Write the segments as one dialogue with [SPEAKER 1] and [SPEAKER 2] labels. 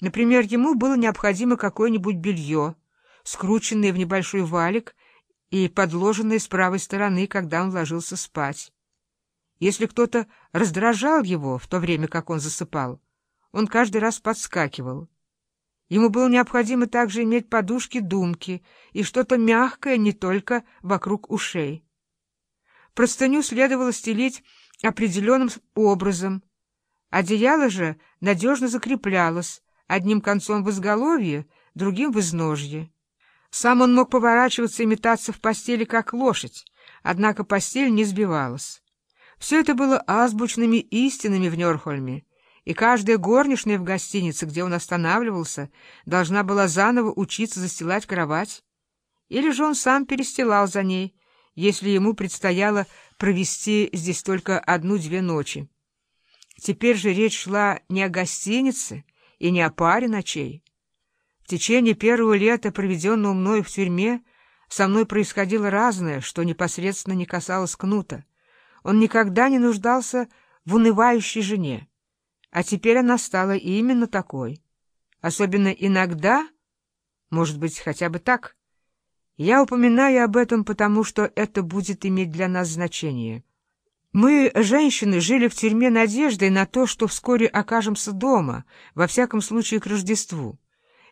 [SPEAKER 1] Например, ему было необходимо какое-нибудь белье, скрученное в небольшой валик и подложенное с правой стороны, когда он ложился спать. Если кто-то раздражал его в то время, как он засыпал, он каждый раз подскакивал. Ему было необходимо также иметь подушки-думки и что-то мягкое не только вокруг ушей. Простыню следовало стелить определенным образом. Одеяло же надежно закреплялось, одним концом в изголовье, другим в изножье. Сам он мог поворачиваться и метаться в постели, как лошадь, однако постель не сбивалась. Все это было азбучными истинами в Нёрхольме, и каждая горничная в гостинице, где он останавливался, должна была заново учиться застилать кровать. Или же он сам перестилал за ней, если ему предстояло провести здесь только одну-две ночи. Теперь же речь шла не о гостинице и не о паре ночей. В течение первого лета, проведенного мной в тюрьме, со мной происходило разное, что непосредственно не касалось Кнута. Он никогда не нуждался в унывающей жене. А теперь она стала именно такой. Особенно иногда, может быть, хотя бы так. Я упоминаю об этом, потому что это будет иметь для нас значение. Мы, женщины, жили в тюрьме надеждой на то, что вскоре окажемся дома, во всяком случае к Рождеству.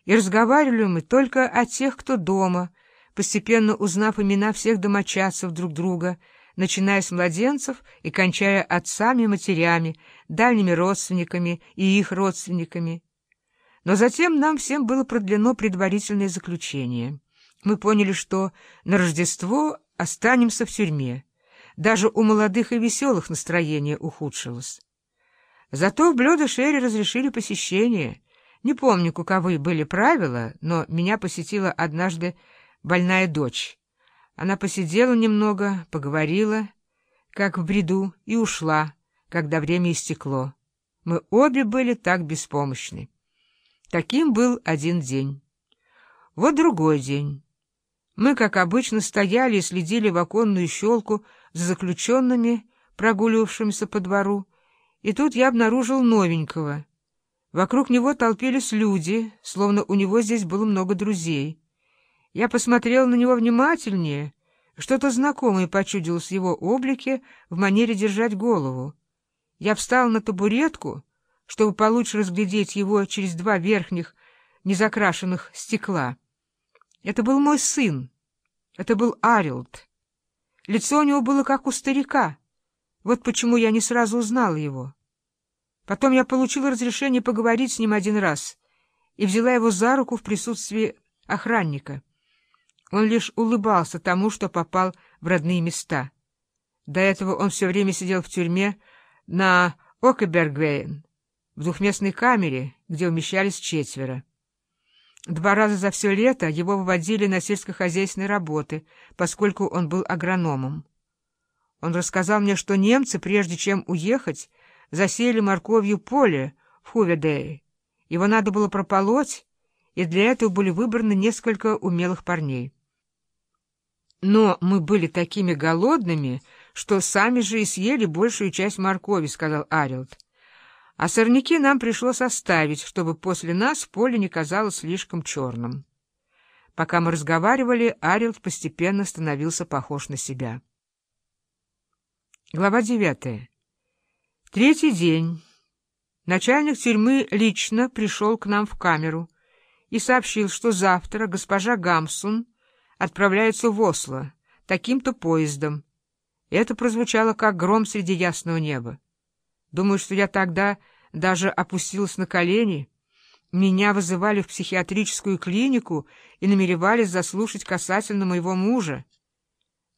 [SPEAKER 1] И разговаривали мы только о тех, кто дома, постепенно узнав имена всех домочадцев друг друга — начиная с младенцев и кончая отцами и матерями, дальними родственниками и их родственниками. Но затем нам всем было продлено предварительное заключение. Мы поняли, что на Рождество останемся в тюрьме. Даже у молодых и веселых настроение ухудшилось. Зато в Блёдо-Шерри разрешили посещение. Не помню, каковы были правила, но меня посетила однажды больная дочь. Она посидела немного, поговорила, как в бреду, и ушла, когда время истекло. Мы обе были так беспомощны. Таким был один день. Вот другой день. Мы, как обычно, стояли и следили в оконную щелку за заключенными, прогуливавшимися по двору, и тут я обнаружил новенького. Вокруг него толпились люди, словно у него здесь было много друзей. Я посмотрел на него внимательнее. Что-то знакомое почудилось в его облике, в манере держать голову. Я встал на табуретку, чтобы получше разглядеть его через два верхних, незакрашенных стекла. Это был мой сын. Это был Арилд. Лицо у него было как у старика. Вот почему я не сразу узнал его. Потом я получил разрешение поговорить с ним один раз и взяла его за руку в присутствии охранника. Он лишь улыбался тому, что попал в родные места. До этого он все время сидел в тюрьме на Окебергвейн, в двухместной камере, где умещались четверо. Два раза за все лето его выводили на сельскохозяйственные работы, поскольку он был агрономом. Он рассказал мне, что немцы, прежде чем уехать, засеяли морковью поле в Хуведее. Его надо было прополоть, и для этого были выбраны несколько умелых парней. Но мы были такими голодными, что сами же и съели большую часть моркови, — сказал Арилд. А сорняки нам пришлось оставить, чтобы после нас поле не казалось слишком черным. Пока мы разговаривали, Арилд постепенно становился похож на себя. Глава девятая. Третий день. Начальник тюрьмы лично пришел к нам в камеру и сообщил, что завтра госпожа Гамсун отправляется в Осло таким-то поездом. Это прозвучало, как гром среди ясного неба. Думаю, что я тогда даже опустилась на колени. Меня вызывали в психиатрическую клинику и намеревались заслушать касательно моего мужа.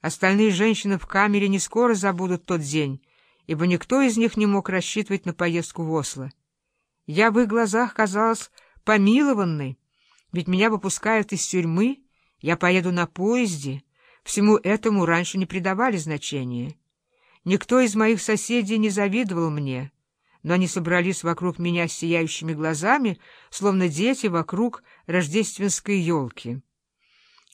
[SPEAKER 1] Остальные женщины в камере не скоро забудут тот день, ибо никто из них не мог рассчитывать на поездку в Осло. Я в их глазах казалась помилованной, ведь меня выпускают из тюрьмы, я поеду на поезде. Всему этому раньше не придавали значения. Никто из моих соседей не завидовал мне, но они собрались вокруг меня с сияющими глазами, словно дети вокруг рождественской елки.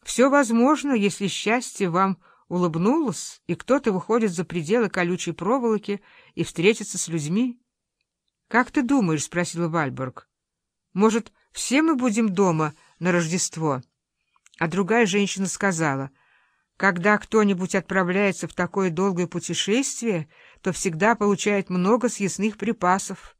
[SPEAKER 1] Все возможно, если счастье вам улыбнулось, и кто-то выходит за пределы колючей проволоки и встретится с людьми. — Как ты думаешь? — спросила Вальберг. — Может, все мы будем дома на Рождество?» А другая женщина сказала, «Когда кто-нибудь отправляется в такое долгое путешествие, то всегда получает много съестных припасов».